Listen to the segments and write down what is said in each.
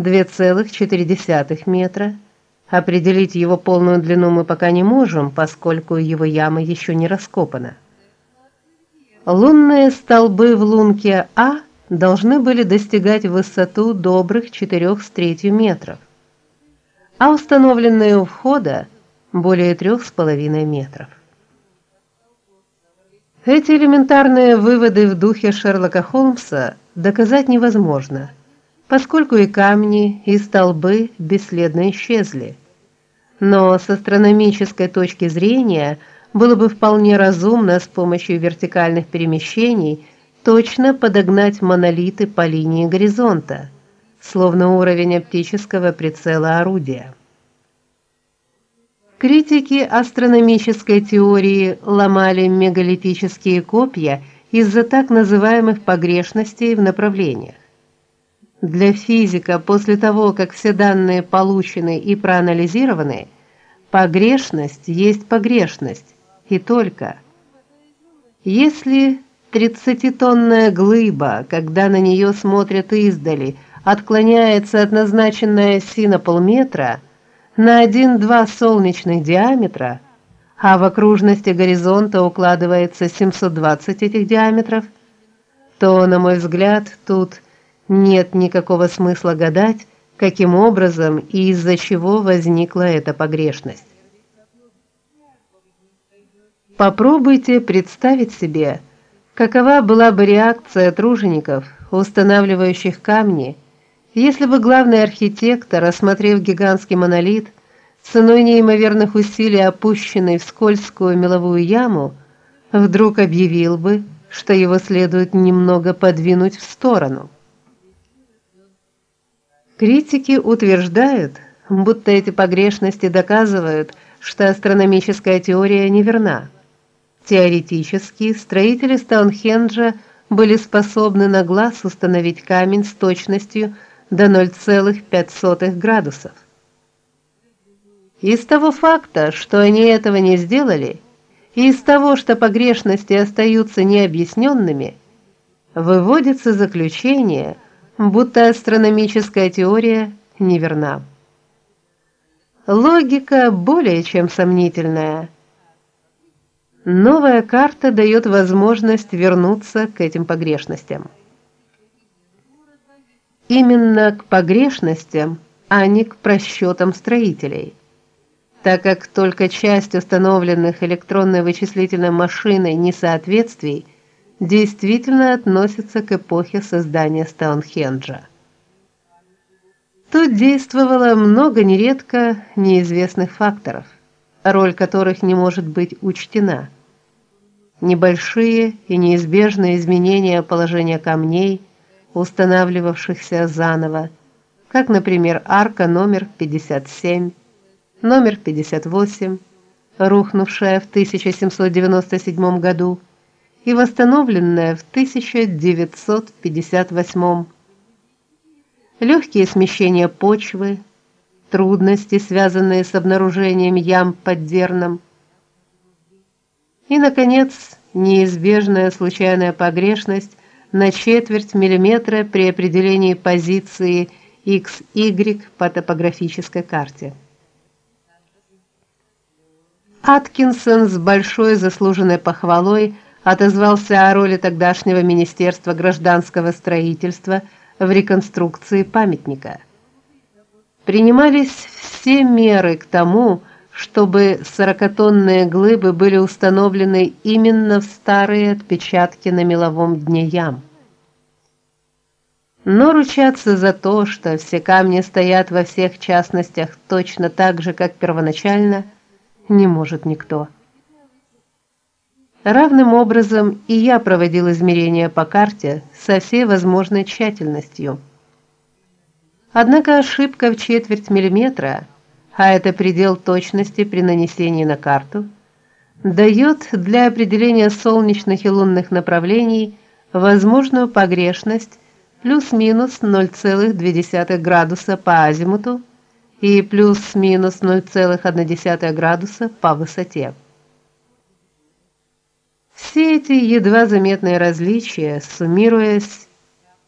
2,4 метра. Определить его полную длину мы пока не можем, поскольку его яма еще не раскопана. Лунные столбы в лунке А должны были достигать высоту добрых 4 с третью метров, а установленные у входа более трех с половиной метров. Эти элементарные выводы в духе Шерлока Холмса доказать невозможно, поскольку и камни, и столбы бесследно исчезли. Но с астрономической точки зрения было бы вполне разумно с помощью вертикальных перемещений точно подогнать монолиты по линии горизонта, словно уровень оптического прицела орудия. Критики астрономической теории ломали мегалитические копья из-за так называемых погрешностей в направлениях. Для физика после того, как все данные получены и проанализированы, погрешность есть погрешность, и только. Если тридцатитонная глыба, когда на нее смотрят издали, отклоняется от назначенной оси на полметра, на 1-2 солнечных диаметра, а в окружности горизонта укладывается 720 этих диаметров, то, на мой взгляд, тут нет никакого смысла гадать, каким образом и из-за чего возникла эта погрешность. Попробуйте представить себе, какова была бы реакция тружеников, устанавливающих камни, если бы главный архитектор, осмотрев гигантский монолит, ценой неимоверных усилий опущенный в скользкую меловую яму, вдруг объявил бы, что его следует немного подвинуть в сторону. Критики утверждают, будто эти погрешности доказывают, что астрономическая теория неверна. Теоретически строители Стоунхенджа были способны на глаз установить камень с точностью до 0,05 градусов. Из того факта, что они этого не сделали, и из того, что погрешности остаются необъясненными, выводится заключение, будто астрономическая теория неверна. Логика более чем сомнительная. Новая карта дает возможность вернуться к этим погрешностям именно к погрешностям, а не к просчетам строителей. Так как только часть установленных электронной вычислительной машиной несоответствий действительно относится к эпохе создания Стоунхенджа. Тут действовало много нередко неизвестных факторов, роль которых не может быть учтена. Небольшие и неизбежные изменения положения камней – устанавливавшихся заново, как, например, арка номер 57, номер 58, рухнувшая в 1797 году и восстановленная в 1958. Легкие смещения почвы, трудности, связанные с обнаружением ям под Дерном. И наконец, неизбежная случайная погрешность на четверть миллиметра при определении позиции XY по топографической карте. Аткинсон с большой заслуженной похвалой отозвался о роли тогдашнего Министерства гражданского строительства в реконструкции памятника. Принимались все меры к тому, чтобы сорокатонные глыбы были установлены именно в старые отпечатки на меловом дне ям. Но ручаться за то, что все камни стоят во всех частностях точно так же, как первоначально, не может никто. Равным образом и я проводил измерения по карте со всей возможной тщательностью. Однако ошибка в четверть миллиметра – а это предел точности при нанесении на карту, дает для определения солнечных и лунных направлений возможную погрешность плюс-минус 0,2 градуса по азимуту и плюс-минус 0,1 градуса по высоте. Все эти едва заметные различия, суммируясь,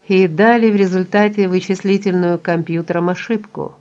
и дали в результате вычислительную компьютером ошибку.